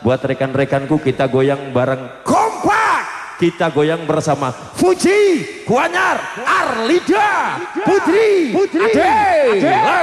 buat rekan-rekanku kita goyang bareng kompak! Kita goyang bersama Fuji Kuanyar Arlida Putri Putri Adela